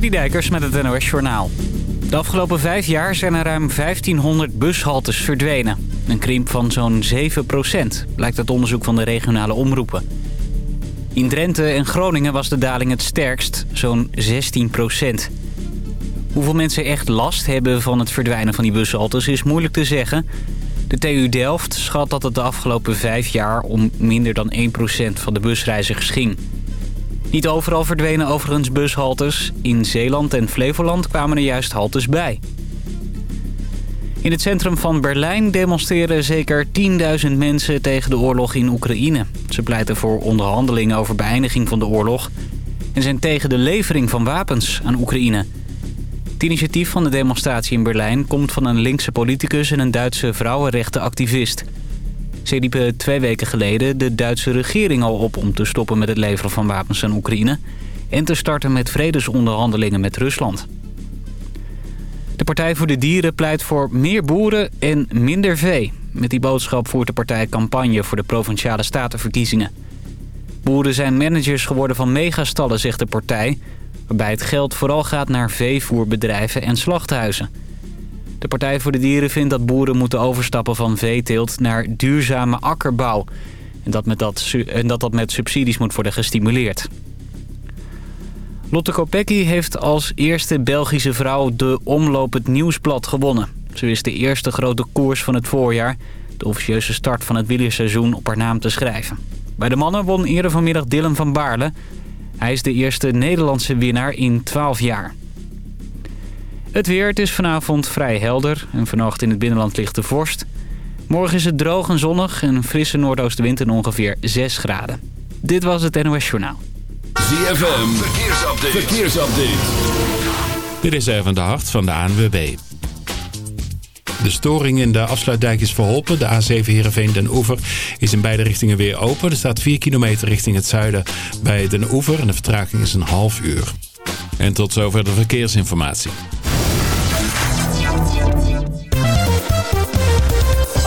Dijkers met het NOS Journaal. De afgelopen vijf jaar zijn er ruim 1500 bushaltes verdwenen. Een krimp van zo'n 7% blijkt uit onderzoek van de regionale omroepen. In Drenthe en Groningen was de daling het sterkst, zo'n 16% Hoeveel mensen echt last hebben van het verdwijnen van die bushaltes is moeilijk te zeggen. De TU Delft schat dat het de afgelopen vijf jaar om minder dan 1% van de busreizigers ging. Niet overal verdwenen overigens bushaltes. In Zeeland en Flevoland kwamen er juist haltes bij. In het centrum van Berlijn demonstreren zeker 10.000 mensen tegen de oorlog in Oekraïne. Ze pleiten voor onderhandelingen over beëindiging van de oorlog... en zijn tegen de levering van wapens aan Oekraïne. Het initiatief van de demonstratie in Berlijn komt van een linkse politicus... en een Duitse vrouwenrechtenactivist... Ze riepen twee weken geleden de Duitse regering al op om te stoppen met het leveren van wapens aan Oekraïne... en te starten met vredesonderhandelingen met Rusland. De Partij voor de Dieren pleit voor meer boeren en minder vee. Met die boodschap voert de partij campagne voor de Provinciale Statenverkiezingen. Boeren zijn managers geworden van megastallen, zegt de partij... waarbij het geld vooral gaat naar veevoerbedrijven en slachthuizen... De Partij voor de Dieren vindt dat boeren moeten overstappen van veeteelt naar duurzame akkerbouw. En dat, met dat, en dat dat met subsidies moet worden gestimuleerd. Lotte Kopecky heeft als eerste Belgische vrouw de Omloop het Nieuwsblad gewonnen. Ze wist de eerste grote koers van het voorjaar, de officieuze start van het wielerseizoen, op haar naam te schrijven. Bij de mannen won eerder vanmiddag Dylan van Baarle. Hij is de eerste Nederlandse winnaar in 12 jaar. Het weer, het is vanavond vrij helder en vannacht in het binnenland ligt de vorst. Morgen is het droog en zonnig en een frisse noordoostenwind en ongeveer 6 graden. Dit was het NOS Journaal. ZFM, verkeersupdate. verkeersupdate. Dit is even de hart van de ANWB. De storing in de afsluitdijk is verholpen. De A7 Heerenveen Den Oever is in beide richtingen weer open. Er staat 4 kilometer richting het zuiden bij Den Oever en de vertraging is een half uur. En tot zover de verkeersinformatie.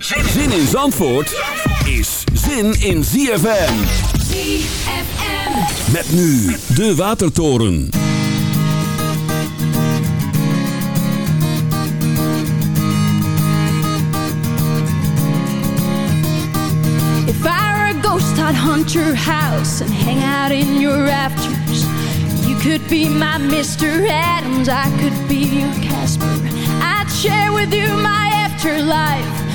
Zin in Zandvoort is zin in ZFM. ZFM. Met nu de Watertoren. If I were a ghost, I'd hunt your house and hang out in your rafters. You could be my Mr. Adams, I could be your Casper. I'd share with you my afterlife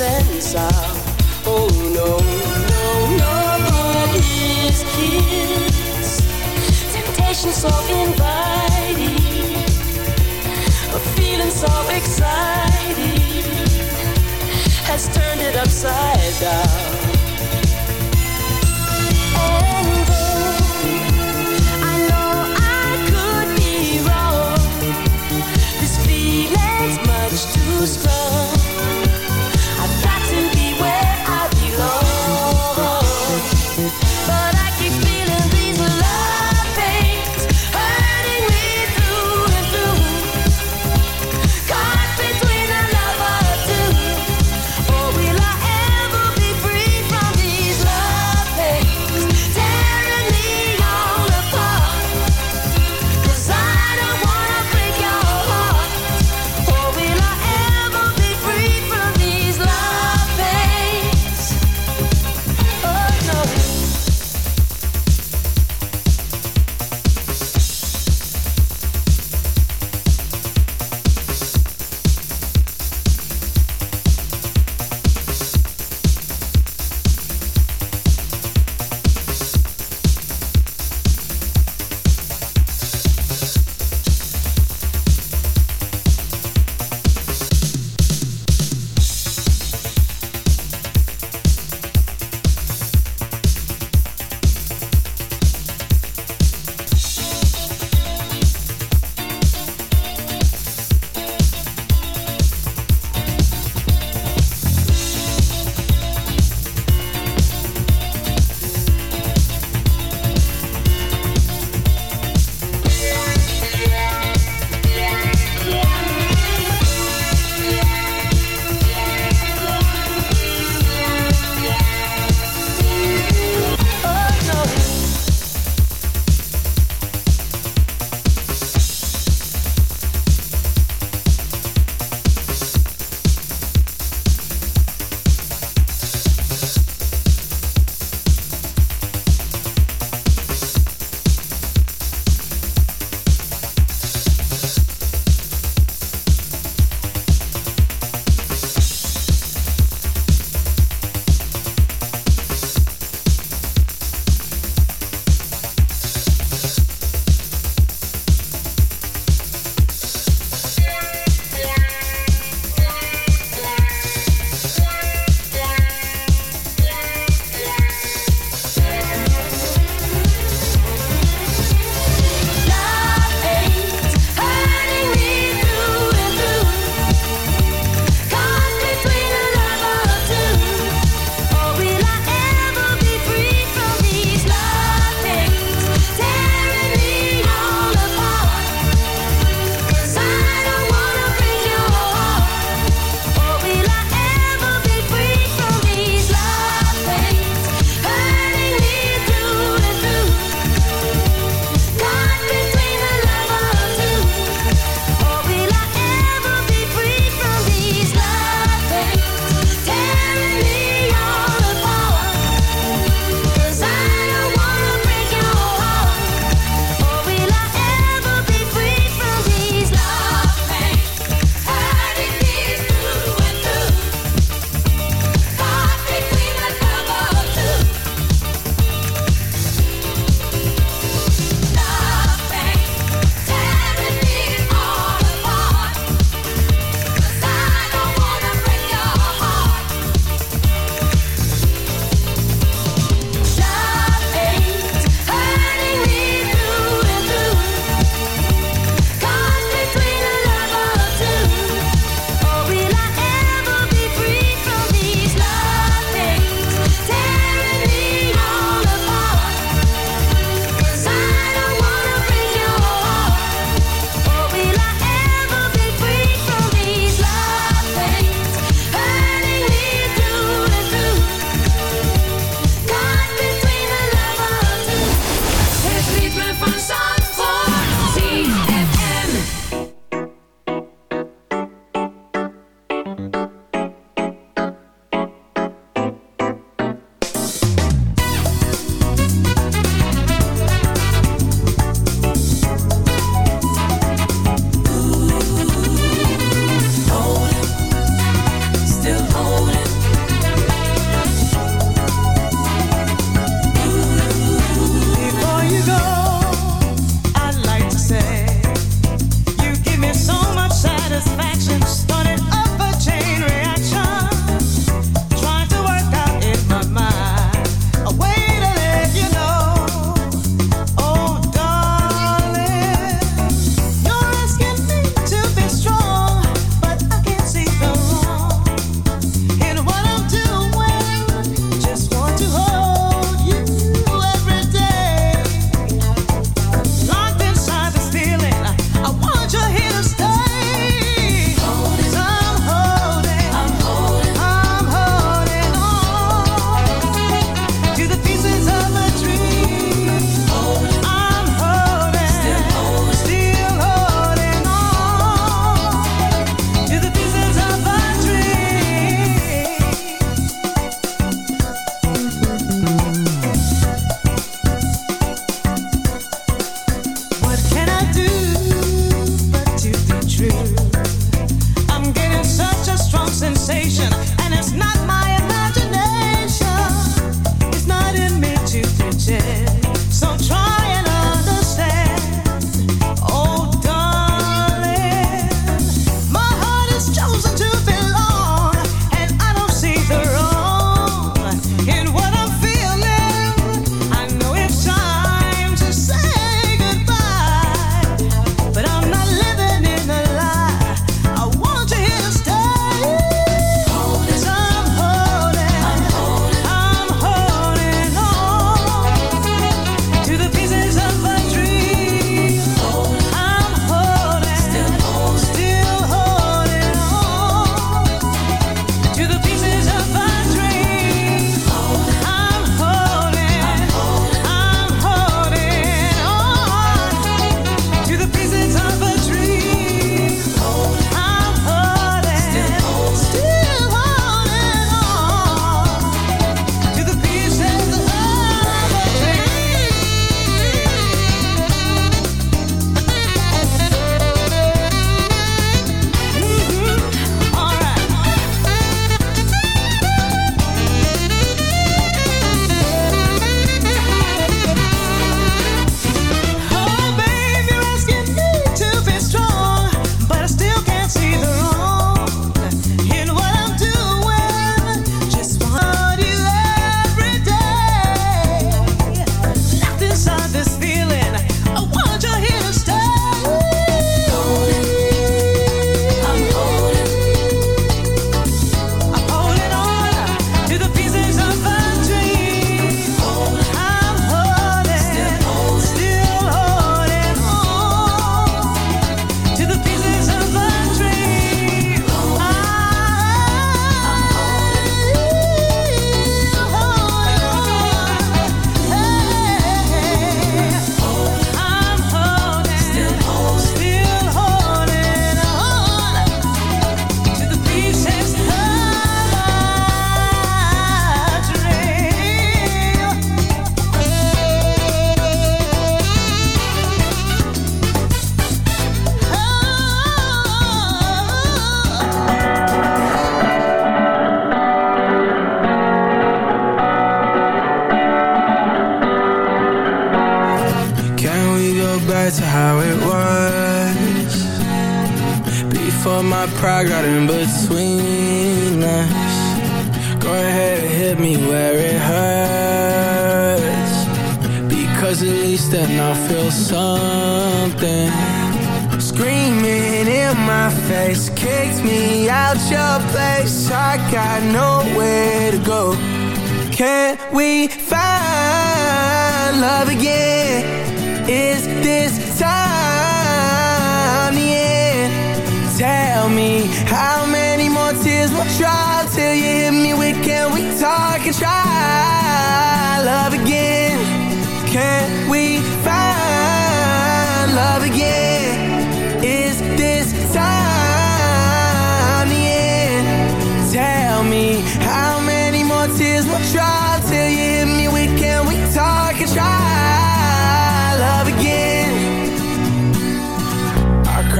pensar. Oh no, no, no, but his kiss, temptation so inviting, a feeling so exciting, has turned it upside down. And I know I could be wrong, this feeling's much too strong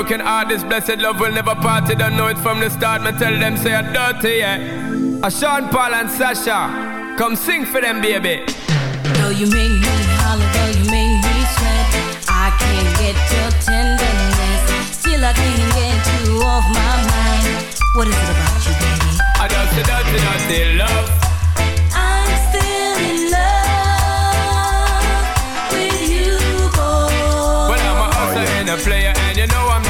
Broken heart. This blessed love will never part. They don't know it from the start. Me tell them say I'm dirty, yeah. A Sean Paul and Sasha, come sing for them, baby. Though you make me holler, though you make me sweat, I can't get your tenderness. Still I can't get you off my mind. What is it about you, baby? I a dirty, dirty love. I'm still in love with you, boy. Well, I'm a hustler and a player, and you know I'm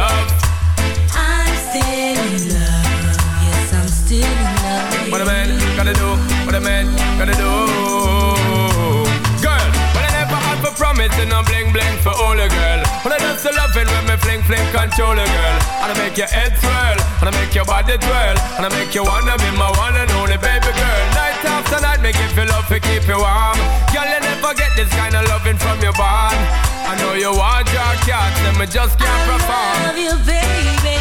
For all a girl. But I just love loving when me fling fling control a girl. And I make your head swirl, and I make your body twirl, and I make you wanna be my one and only baby girl. Night after night, make you feel love to keep you warm. Girl, you never get this kind of loving from your bond. I know you want your cat, and me just can't perform. I love you, baby.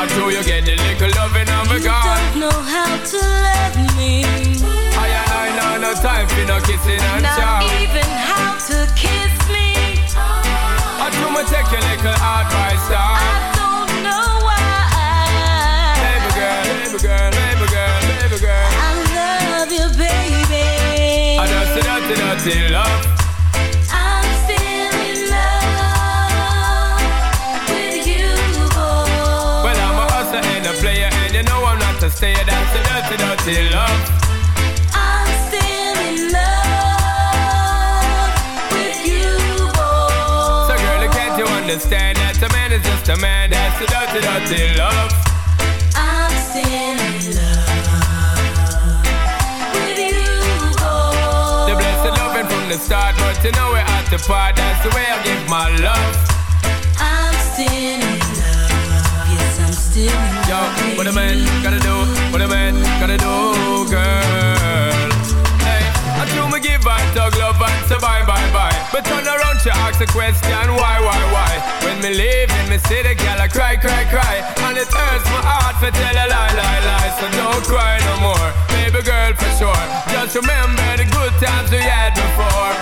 I know you get a little loving of a You don't know how to love me. I know no time for no kissing and Not even how to kiss. I do me take your little advice I down. don't know why. Baby girl, baby girl, baby girl, baby girl. I love you, baby. I a dirty, dirty love. I'm still in love with you, boy. Well, I'm a hustler and a player, and you know I'm not a stayer. That's a dirty, dirty love. Understand that a man is just a man? That's a dirty, dirty love. I'm still in love with you, boy. The blessed loving from the start, but you know we're at the part. That's the way I give my love. I'm still in love. Yes, I'm still in love. Yo, what a man gotta do, what a man gotta do, girl. Hey, I do me give her tug love and say bye, bye, bye. But turn around, she ask a question, why, why, why? Me leave in me city, girl, I cry, cry, cry. And it hurts my heart to tell a lie, lie, lie. So don't cry no more, baby girl, for sure. Just remember the good times we had before.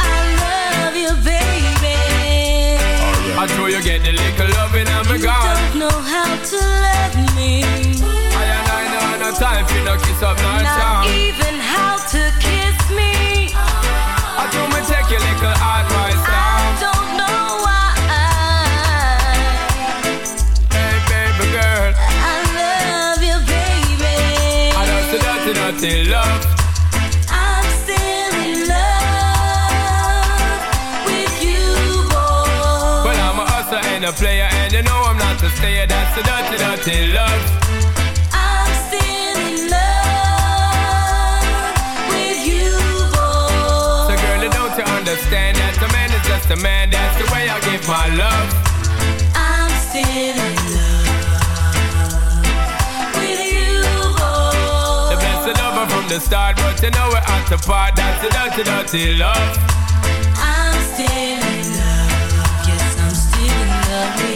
I love you, baby. I know you get the little loving and me You don't know how to love me. I and I know no time for no kiss up, no Not charm. even how to kiss me. I a player, and you know I'm not a stayer. That's the dirty, dirty love. I'm still in love with you, boy. So, girl, don't you understand that a man is just a man? That's the way I give my love. I'm still in love with you, boy. The blessed lover from the start, but you know we're at the part. That's the dirty, dirty love.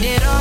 need it all.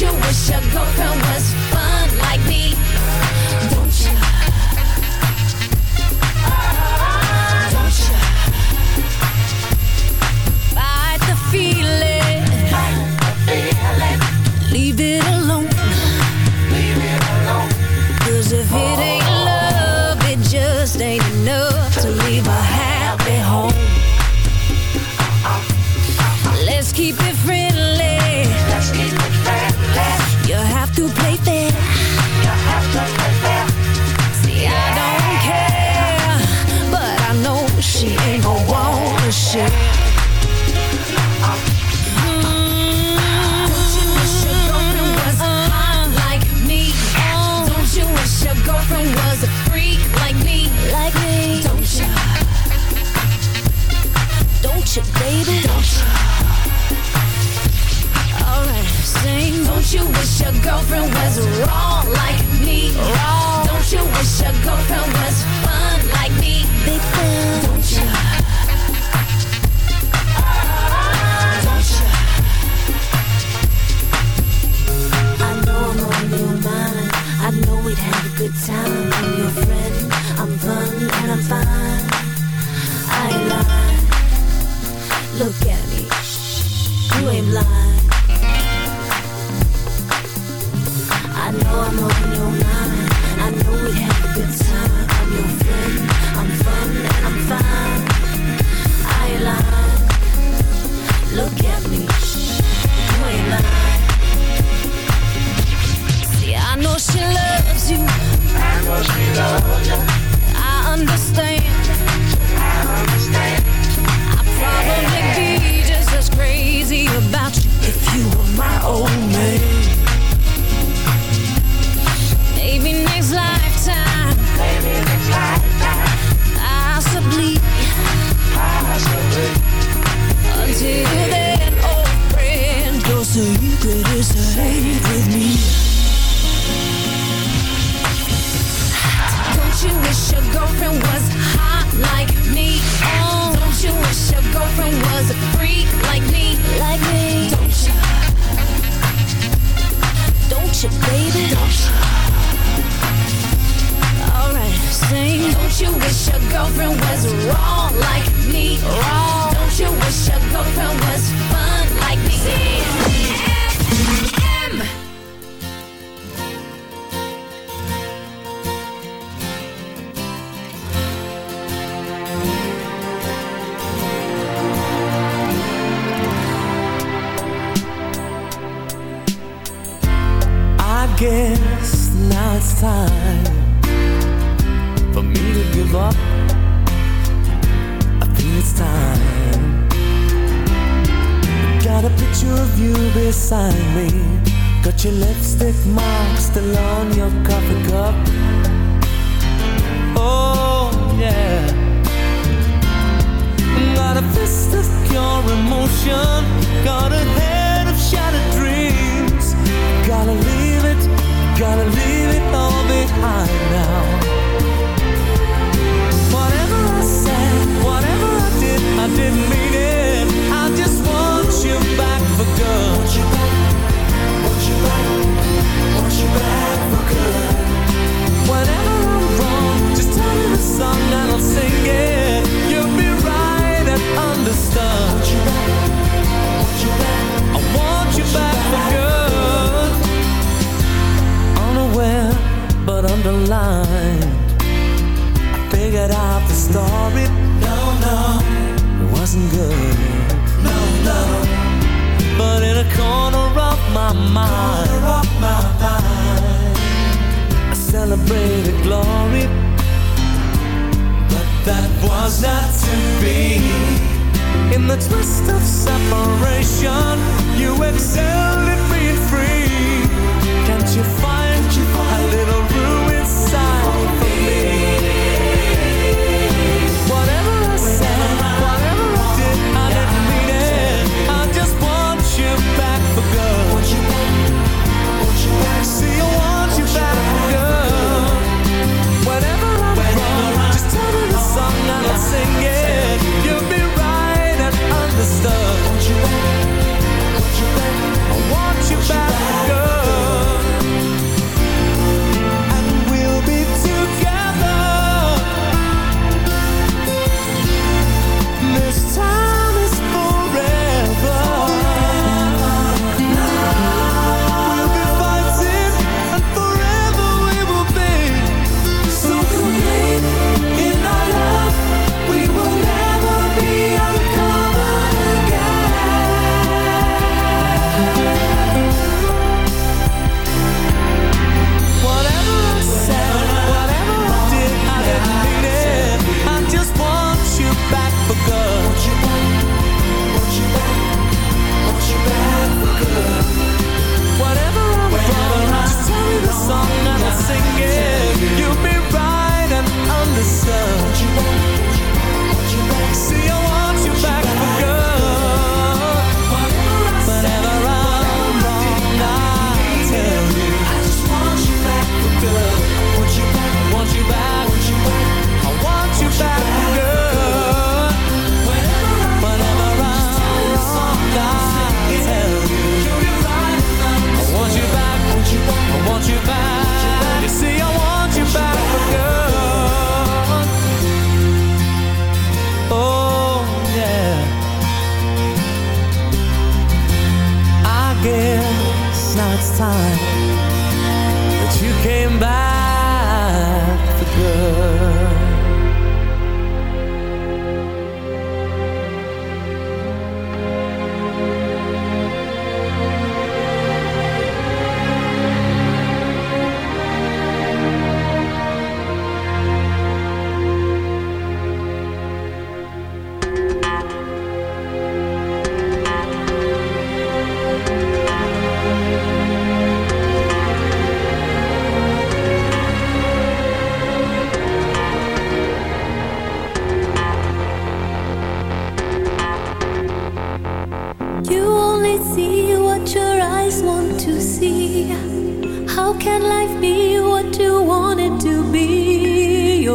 You wish your girlfriend was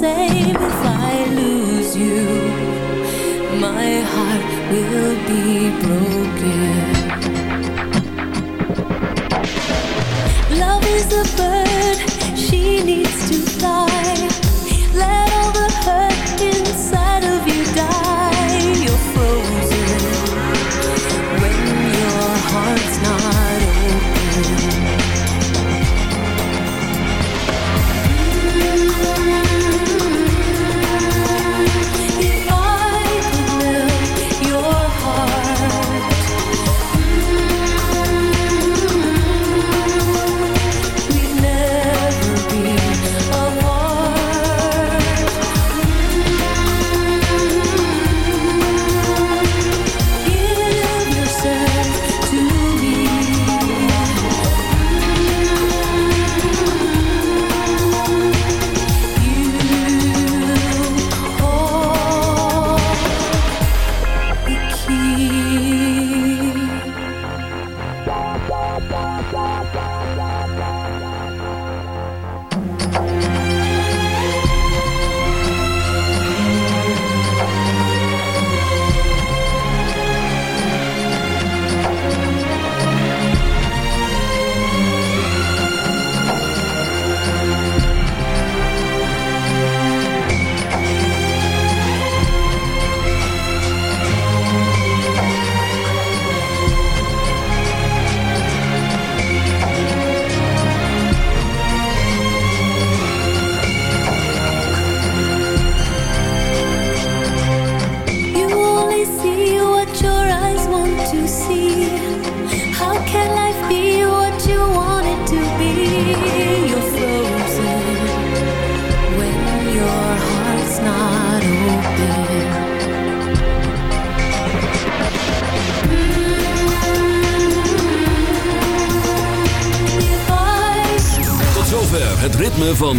same if I lose you. My heart will be broken. Love is a bird, she needs to fly.